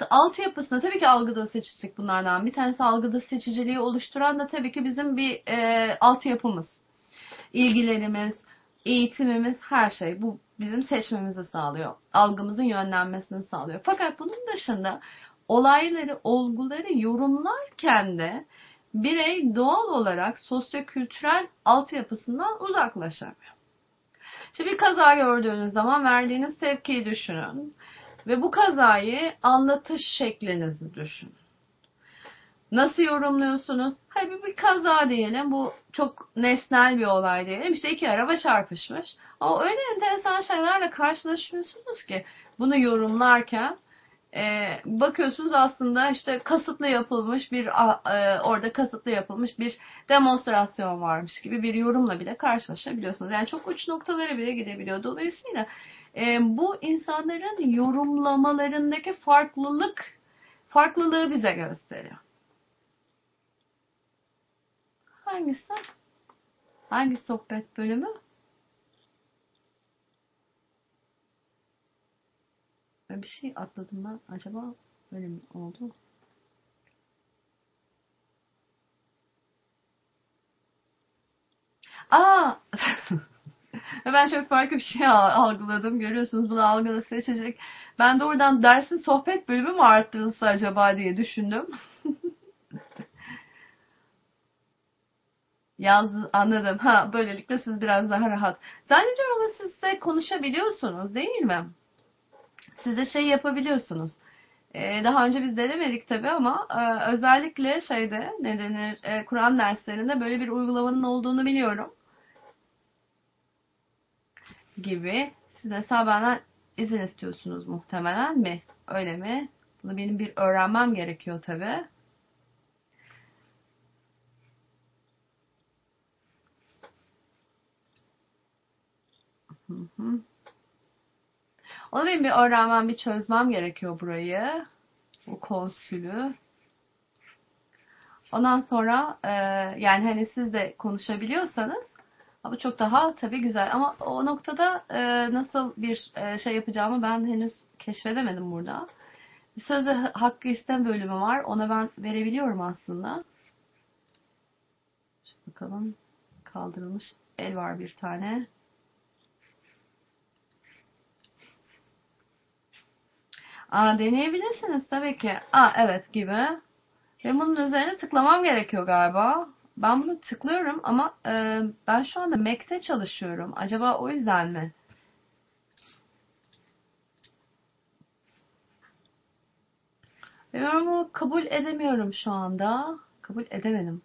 altyapısında tabii ki algıda seçicilik bunlardan bir tanesi algıda seçiciliği oluşturan da tabii ki bizim bir e, altyapımız. İlgilerimiz, eğitimimiz her şey bu bizim seçmemizi sağlıyor. Algımızın yönlenmesini sağlıyor. Fakat bunun dışında olayları, olguları yorumlarken de birey doğal olarak sosyokültürel altyapısından uzaklaşamıyor. İşte bir kaza gördüğünüz zaman verdiğiniz tepkiyi düşünün ve bu kazayı anlatış şeklinizi düşünün. Nasıl yorumluyorsunuz? Hadi bir kaza diyelim. Bu çok nesnel bir olay diyelim. İşte iki araba çarpışmış. Ama öyle enteresan şeylerle karşılaşıyorsunuz ki bunu yorumlarken e, bakıyorsunuz aslında işte kasıtlı yapılmış bir e, orada kasıtlı yapılmış bir demonstrasyon varmış gibi bir yorumla bile karşılaşabiliyorsunuz. Yani çok uç noktalara bile gidebiliyor. Dolayısıyla e, bu insanların yorumlamalarındaki farklılık farklılığı bize gösteriyor. Hangisi? Hangi sohbet bölümü? bir şey atladım ben. Acaba böyle mi oldu? Aa! ben çok farklı bir şey algıladım. Görüyorsunuz bunu algıda seçecek. Ben de oradan dersin sohbet bölümü mü arttırılsa acaba diye düşündüm. Yaz anladım. Ha böylelikle siz biraz daha rahat. Zannediyorum ama siz de konuşabiliyorsunuz değil mi? Siz de şey yapabiliyorsunuz. Ee, daha önce biz denemedik tabi ama e, özellikle şeyde ne denir e, Kur'an derslerinde böyle bir uygulamanın olduğunu biliyorum. Gibi. Siz mesela benden izin istiyorsunuz muhtemelen mi? Öyle mi? Bunu benim bir öğrenmem gerekiyor tabi. Hı hı. Onu benim bir öğrenmem, bir çözmem gerekiyor burayı. Bu konsülü. Ondan sonra e, yani hani siz de konuşabiliyorsanız bu çok daha tabii güzel. Ama o noktada e, nasıl bir e, şey yapacağımı ben henüz keşfedemedim burada. Sözde hakkı istem bölümü var. Ona ben verebiliyorum aslında. Şu bakalım. Kaldırılmış el var bir tane. Aa, deneyebilirsiniz tabii ki. Aa, evet gibi. Ve bunun üzerine tıklamam gerekiyor galiba. Ben bunu tıklıyorum ama e, ben şu anda Mac'te çalışıyorum. Acaba o yüzden mi? Bunu kabul edemiyorum şu anda. Kabul edemedim.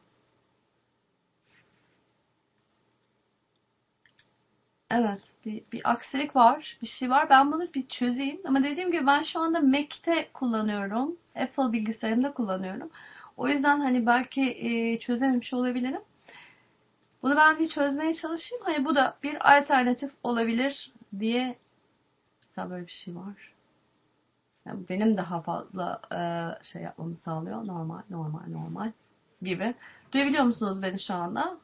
Evet, bir, bir aksilik var, bir şey var. Ben bunu bir çözeyim. Ama dediğim gibi ben şu anda Mac'te kullanıyorum. Apple bilgisayarımda kullanıyorum. O yüzden hani belki e, çözememiş olabilirim. Bunu ben bir çözmeye çalışayım. Hani bu da bir alternatif olabilir diye mesela böyle bir şey var. Yani benim daha fazla e, şey yapmamı sağlıyor. Normal, normal, normal gibi. Duyabiliyor musunuz beni şu anda?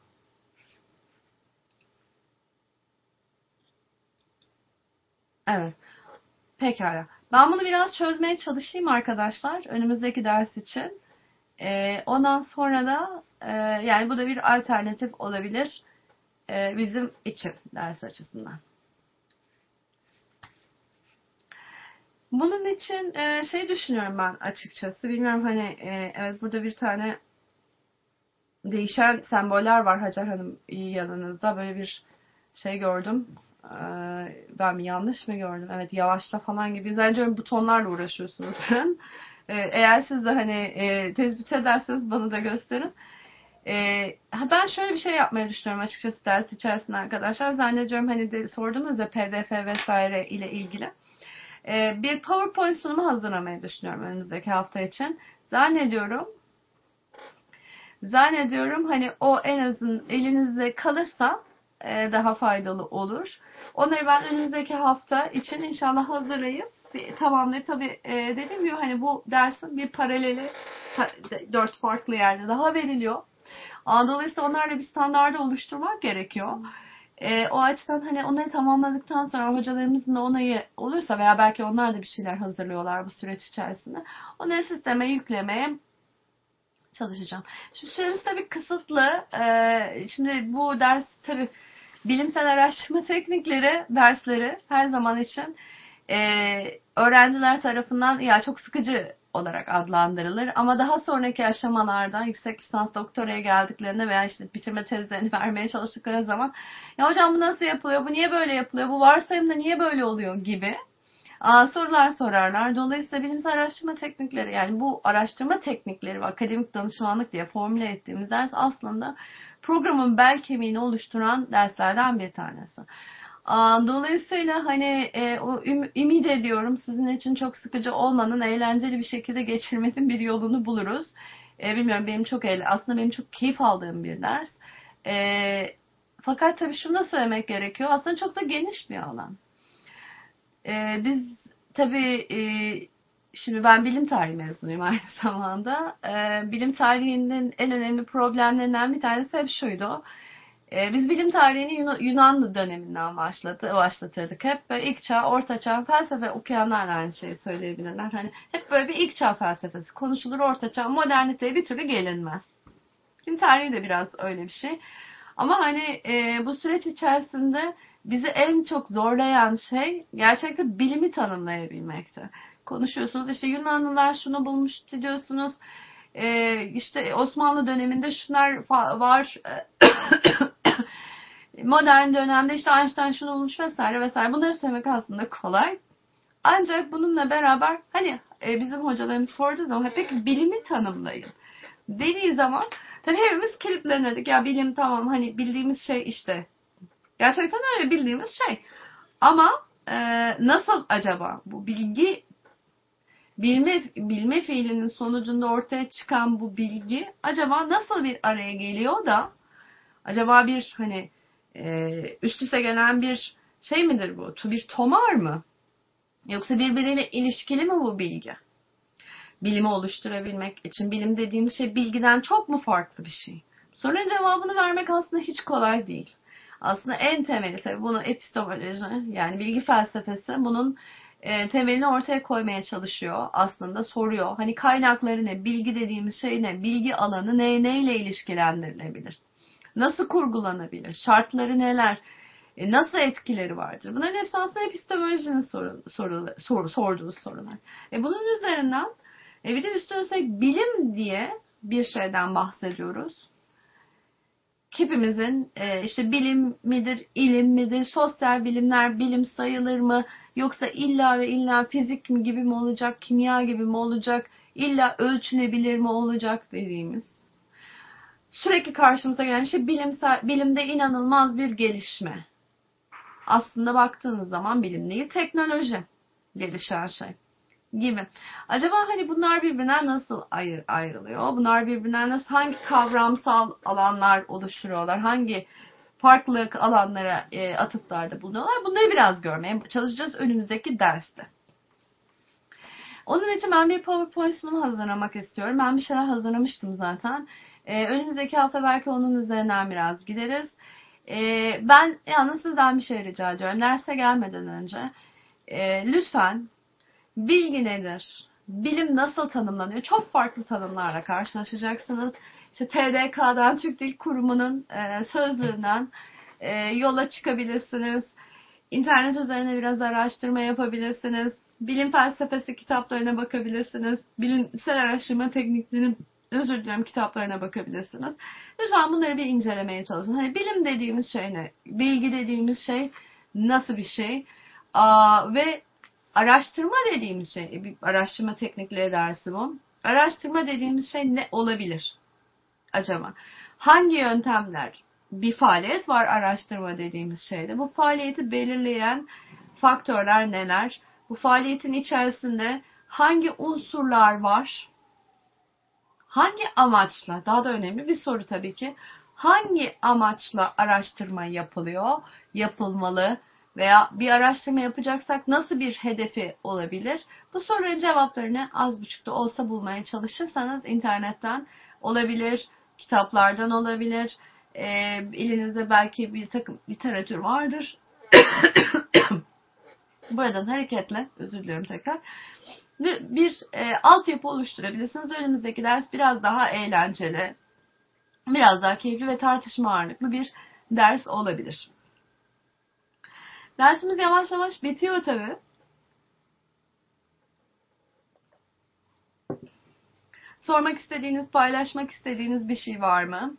Evet. Pekala. Ben bunu biraz çözmeye çalışayım arkadaşlar. Önümüzdeki ders için. Ee, ondan sonra da e, yani bu da bir alternatif olabilir e, bizim için ders açısından. Bunun için e, şey düşünüyorum ben açıkçası. Bilmiyorum hani e, evet burada bir tane değişen semboller var Hacer Hanım yanınızda. Böyle bir şey gördüm. E, ben mi yanlış mı gördüm? Evet yavaşla falan gibi. Zannediyorum butonlarla uğraşıyorsunuz. E, eğer siz de hani e, tespit ederseniz bana da gösterin. E, ben şöyle bir şey yapmayı düşünüyorum açıkçası ders içerisinde arkadaşlar. Zannediyorum hani de sordunuz ya PDF vesaire ile ilgili. E, bir PowerPoint sunumu hazırlamayı düşünüyorum önümüzdeki hafta için. Zannediyorum zannediyorum hani o en azın elinizde kalırsa e, daha faydalı olur. Onları ben önümüzdeki hafta için inşallah hazırlayıp tamamlayıp tabi e, dediğim gibi hani bu dersin bir paraleli dört farklı yerde daha veriliyor. Dolayısıyla onlarla bir standardı oluşturmak gerekiyor. E, o açıdan hani onları tamamladıktan sonra hocalarımızın da onayı olursa veya belki onlar da bir şeyler hazırlıyorlar bu süreç içerisinde. Onları sisteme yüklemeye çalışacağım. Şimdi süremiz tabii kısıtlı. E, şimdi bu ders tabii bilimsel araştırma teknikleri dersleri her zaman için e, öğrenciler tarafından ya çok sıkıcı olarak adlandırılır. Ama daha sonraki aşamalarda yüksek lisans doktoraya geldiklerinde veya işte bitirme tezlerini vermeye çalıştıkları zaman ya hocam bu nasıl yapılıyor, bu niye böyle yapılıyor, bu varsayımda niye böyle oluyor gibi aa, sorular sorarlar. Dolayısıyla bilimsel araştırma teknikleri yani bu araştırma teknikleri ve akademik danışmanlık diye formüle ettiğimiz ders aslında programın bel kemiğini oluşturan derslerden bir tanesi. Dolayısıyla hani e, o ümit ediyorum sizin için çok sıkıcı olmanın eğlenceli bir şekilde geçirmenin bir yolunu buluruz. E, bilmiyorum benim çok eğlenceli, aslında benim çok keyif aldığım bir ders. E, fakat tabii şunu da söylemek gerekiyor. Aslında çok da geniş bir alan. E, biz tabii e, şimdi ben bilim tarihi mezunuyum aynı zamanda. E, bilim tarihinin en önemli problemlerinden bir tanesi hep şuydu ee, biz bilim tarihini Yunan döneminden başladı, başlatırdık. Hep böyle ilk çağ, orta çağ felsefe okuyanlar da aynı şeyi söyleyebilirler. Hani hep böyle bir ilk çağ felsefesi konuşulur, orta çağ, moderniteye bir türlü gelinmez. Bilim tarihi de biraz öyle bir şey. Ama hani e, bu süreç içerisinde bizi en çok zorlayan şey gerçekten bilimi tanımlayabilmekti. Konuşuyorsunuz işte Yunanlılar şunu bulmuş diyorsunuz. E, işte Osmanlı döneminde şunlar var. modern dönemde işte Einstein şunu bulmuş vesaire vesaire bunları söylemek aslında kolay. Ancak bununla beraber hani e, bizim hocalarımız sorduğu zaman peki bilimi tanımlayın dediği zaman tabii hepimiz kilitlenirdik. Ya bilim tamam hani bildiğimiz şey işte. Gerçekten öyle bildiğimiz şey. Ama e, nasıl acaba bu bilgi bilme bilme fiilinin sonucunda ortaya çıkan bu bilgi acaba nasıl bir araya geliyor da acaba bir hani e, üst üste gelen bir şey midir bu? Bir tomar mı? Yoksa birbiriyle ilişkili mi bu bilgi? bilimi oluşturabilmek için bilim dediğimiz şey bilgiden çok mu farklı bir şey? Sorunun cevabını vermek aslında hiç kolay değil. Aslında en temeli tabii bunu epistemoloji yani bilgi felsefesi bunun e, temelini ortaya koymaya çalışıyor aslında soruyor. Hani kaynakları ne, bilgi dediğimiz şey ne, bilgi alanı ne, neyle ilişkilendirilebilir? Nasıl kurgulanabilir? Şartları neler? E, nasıl etkileri vardır? Bunların hepsi aslında epistemolojinin soru, soru, sor, sorduğu sorular. E, bunun üzerinden e, bir de üstüne üstlük bilim diye bir şeyden bahsediyoruz hepimizin e, işte bilim midir, ilim midir, sosyal bilimler bilim sayılır mı? Yoksa illa ve illa fizik mi gibi mi olacak, kimya gibi mi olacak, illa ölçülebilir mi olacak dediğimiz. Sürekli karşımıza gelen şey bilimsel, bilimde inanılmaz bir gelişme. Aslında baktığınız zaman bilim değil, teknoloji gelişen şey gibi. Acaba hani bunlar birbirinden nasıl ayır, ayrılıyor? Bunlar birbirinden nasıl hangi kavramsal alanlar oluşturuyorlar? Hangi farklı alanlara e, atıflarda bulunuyorlar? Bunları biraz görmeye çalışacağız önümüzdeki derste. Onun için ben bir PowerPoint sunumu hazırlamak istiyorum. Ben bir şeyler hazırlamıştım zaten. Ee, önümüzdeki hafta belki onun üzerinden biraz gideriz. Ee, ben yalnız sizden bir şey rica ediyorum. Derse gelmeden önce e, lütfen Bilgi nedir? Bilim nasıl tanımlanıyor? Çok farklı tanımlarla karşılaşacaksınız. İşte TDK'dan, Türk Dil Kurumu'nun e, sözlüğünden e, yola çıkabilirsiniz. İnternet üzerine biraz araştırma yapabilirsiniz. Bilim felsefesi kitaplarına bakabilirsiniz. Bilimsel araştırma tekniklerinin özür dilerim kitaplarına bakabilirsiniz. Lütfen bunları bir incelemeye çalışın. Hani bilim dediğimiz şey ne? Bilgi dediğimiz şey nasıl bir şey? Aa, ve araştırma dediğimiz şey, bir araştırma teknikleri dersi bu. Araştırma dediğimiz şey ne olabilir acaba? Hangi yöntemler? Bir faaliyet var araştırma dediğimiz şeyde. Bu faaliyeti belirleyen faktörler neler? Bu faaliyetin içerisinde hangi unsurlar var? Hangi amaçla? Daha da önemli bir soru tabii ki. Hangi amaçla araştırma yapılıyor? Yapılmalı? Veya bir araştırma yapacaksak nasıl bir hedefi olabilir? Bu soruların cevaplarını az buçuk da olsa bulmaya çalışırsanız internetten olabilir, kitaplardan olabilir, e, elinizde belki bir takım literatür vardır. Buradan hareketle, özür diliyorum tekrar, bir e, altyapı oluşturabilirsiniz. Önümüzdeki ders biraz daha eğlenceli, biraz daha keyifli ve tartışma ağırlıklı bir ders olabilir. Dersimiz yavaş yavaş bitiyor tabi. Sormak istediğiniz, paylaşmak istediğiniz bir şey var mı?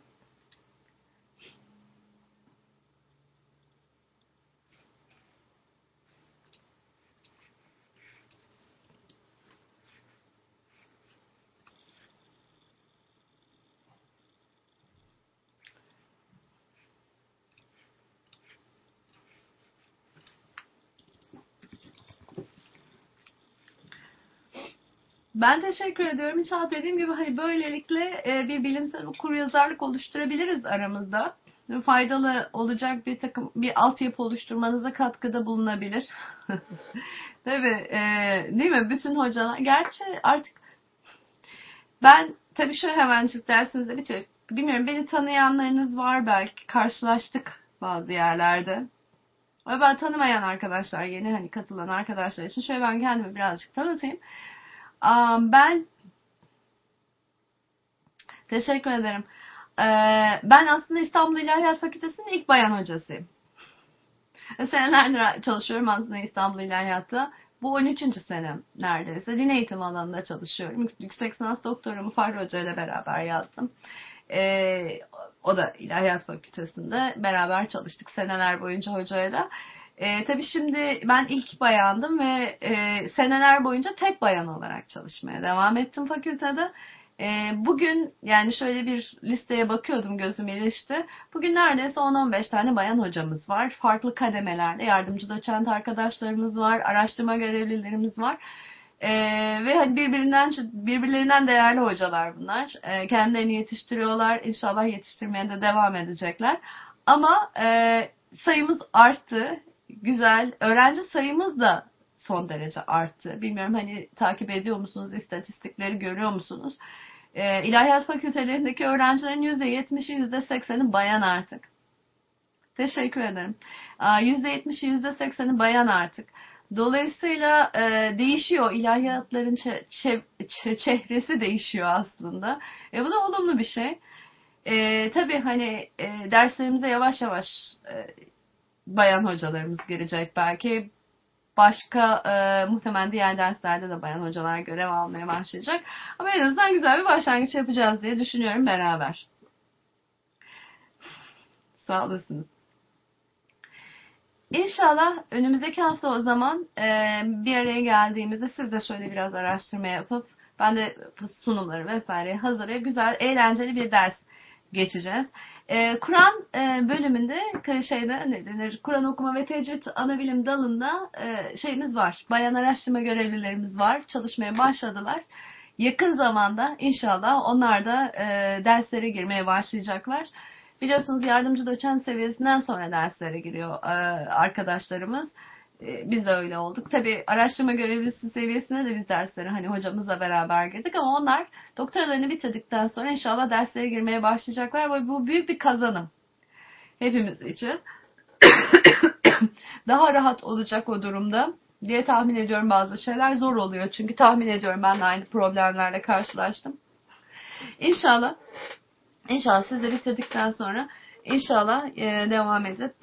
Ben teşekkür ediyorum. İnşallah dediğim gibi hani böylelikle e, bir bilimsel okur yazarlık oluşturabiliriz aramızda. Faydalı olacak bir takım bir altyapı oluşturmanıza katkıda bulunabilir. tabii e, değil mi? Bütün hocalar. Gerçi artık ben tabii şu hemencik dersinizde bitiyor. Bilmiyorum beni tanıyanlarınız var belki. Karşılaştık bazı yerlerde. Ve ben tanımayan arkadaşlar, yeni hani katılan arkadaşlar için şöyle ben kendimi birazcık tanıtayım. Ben teşekkür ederim. Ben aslında İstanbul İlahiyat Fakültesi'nin ilk bayan hocasıyım. Senelerdir çalışıyorum aslında İstanbul İlahiyat'ta. Bu 13. senem neredeyse. Din eğitim alanında çalışıyorum. Yüksek lisans doktorumu Fahri Hoca ile beraber yazdım. Ee, o da İlahiyat Fakültesi'nde beraber çalıştık seneler boyunca hocayla. E, tabii şimdi ben ilk bayandım ve e, seneler boyunca tek bayan olarak çalışmaya devam ettim fakültede. E, bugün yani şöyle bir listeye bakıyordum gözüm ilişti. Bugün neredeyse 10-15 tane bayan hocamız var. Farklı kademelerde yardımcı doçent arkadaşlarımız var, araştırma görevlilerimiz var. Ee, ve hani birbirinden birbirlerinden değerli hocalar bunlar. Ee, kendilerini yetiştiriyorlar. İnşallah yetiştirmeye de devam edecekler. Ama e, sayımız arttı güzel. Öğrenci sayımız da son derece arttı. Bilmiyorum hani takip ediyor musunuz, istatistikleri görüyor musunuz? E, İlahiyat fakültelerindeki öğrencilerin %70'i %80'i bayan artık. Teşekkür ederim. %70'i %80'i bayan artık. Dolayısıyla e, değişiyor. İlahiyatların çe- çe- çehresi değişiyor aslında. E, bu da olumlu bir şey. E, tabii hani e, derslerimize yavaş yavaş e, bayan hocalarımız girecek belki. Başka e, muhtemelen diğer derslerde de bayan hocalar görev almaya başlayacak. Ama en azından güzel bir başlangıç yapacağız diye düşünüyorum beraber. Sağ olasınız. İnşallah önümüzdeki hafta o zaman e, bir araya geldiğimizde siz de şöyle biraz araştırma yapıp ben de sunumları vesaire hazırlayıp güzel eğlenceli bir ders geçeceğiz. E, Kur'an e, bölümünde şeyde ne denir? Kur'an okuma ve tecvid ana bilim dalında e, şeyimiz var. Bayan araştırma görevlilerimiz var. Çalışmaya başladılar. Yakın zamanda inşallah onlar da e, derslere girmeye başlayacaklar. Biliyorsunuz yardımcı doçent seviyesinden sonra derslere giriyor e, arkadaşlarımız. E, biz de öyle olduk. Tabi araştırma görevlisi seviyesine de biz derslere hani hocamızla beraber girdik ama onlar doktoralarını bitirdikten sonra inşallah derslere girmeye başlayacaklar ve bu büyük bir kazanım hepimiz için. Daha rahat olacak o durumda diye tahmin ediyorum bazı şeyler zor oluyor çünkü tahmin ediyorum ben de aynı problemlerle karşılaştım. İnşallah İnşallah siz de bitirdikten sonra inşallah e, devam edip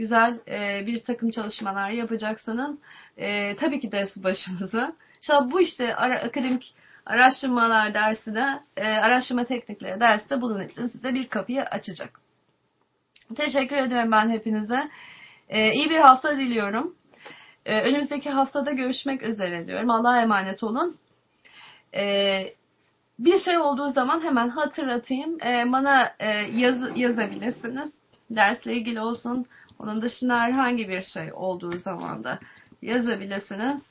güzel e, bir takım çalışmalar yapacaksınız. E, tabii ki ders başımıza. İnşallah bu işte ara, akademik araştırmalar dersi de e, araştırma teknikleri dersi de bunun için size bir kapıyı açacak. Teşekkür ediyorum ben hepinize. E, iyi bir hafta diliyorum. E, önümüzdeki haftada görüşmek üzere diyorum. Allah'a emanet olun. E, bir şey olduğu zaman hemen hatırlatayım. E, bana e, yaz, yazabilirsiniz. Dersle ilgili olsun. Onun dışında herhangi bir şey olduğu zaman da yazabilirsiniz.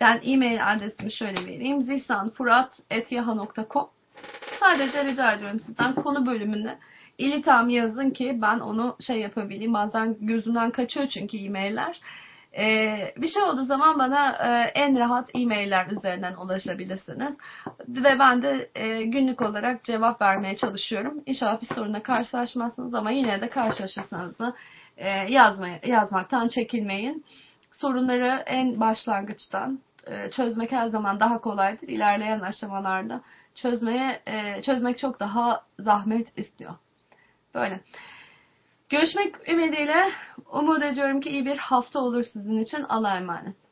Ben e-mail adresimi şöyle vereyim. zihsanfurat.yahoo.com Sadece rica ediyorum sizden konu bölümünde ilitam yazın ki ben onu şey yapabileyim. Bazen gözümden kaçıyor çünkü e-mailler. Ee, bir şey olduğu zaman bana e, en rahat e-mailler üzerinden ulaşabilirsiniz. Ve ben de e, günlük olarak cevap vermeye çalışıyorum. İnşallah bir sorunla karşılaşmazsınız ama yine de karşılaşırsanız da e, yazmaya, yazmaktan çekinmeyin. Sorunları en başlangıçtan e, çözmek her zaman daha kolaydır. İlerleyen aşamalarda çözmeye e, çözmek çok daha zahmet istiyor. Böyle. Görüşmek ümidiyle umut ediyorum ki iyi bir hafta olur sizin için. Allah'a emanet.